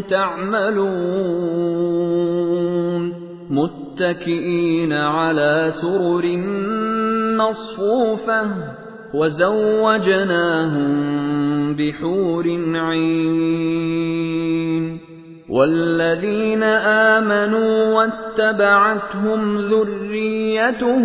تعملون متكئين على سرر مصفوفة وزوجناهم بحور عين والذين آمنوا واتبعتهم ذريتهم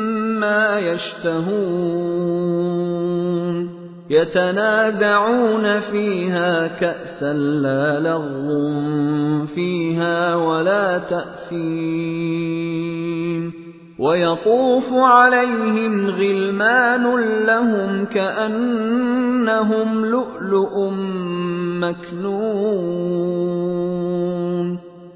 يشتهون يتنازعون فيها كأسا لا لغو فيها ولا تأثيم ويطوف عليهم غلمان لهم كأنهم لؤلؤ مكنون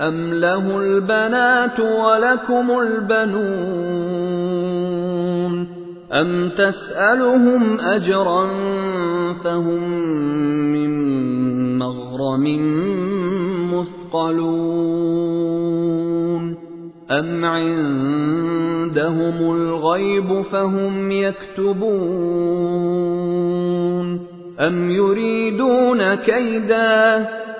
أَمْ لَهُ الْبَنَاتُ وَلَكُمُ الْبَنُونَ أَمْ تَسْأَلُهُمْ أَجْرًا فَهُم مِّن مَّغْرَمٍ مُّثْقَلُونَ أَمْ عِندَهُمُ الْغَيْبُ فَهُمْ يَكْتُبُونَ أَمْ يُرِيدُونَ كَيْدًا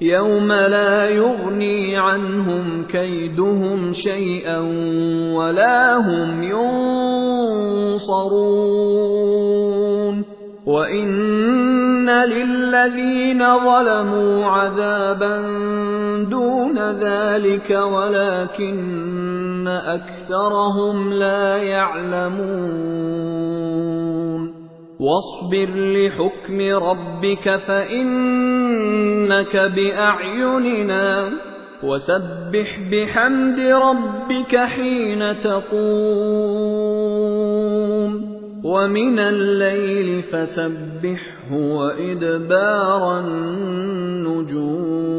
يَوْمَ لَا يُغْنِي عَنْهُمْ كَيْدُهُمْ شَيْئًا وَلَا هُمْ يُنصَرُونَ وَإِنَّ لِلَّذِينَ ظَلَمُوا عَذَابًا دُونَ ذَٰلِكَ وَلَٰكِنَّ أَكْثَرَهُمْ لَا يَعْلَمُونَ وَاصْبِرْ لِحُكْمِ رَبِّكَ فَإِنَّكَ بِأَعْيُنِنَا وَسَبِّحْ بِحَمْدِ رَبِّكَ حِينَ تَقُومُ وَمِنَ اللَّيْلِ فَسَبِّحْهُ وَإِدْبَارَ النُّجُومِ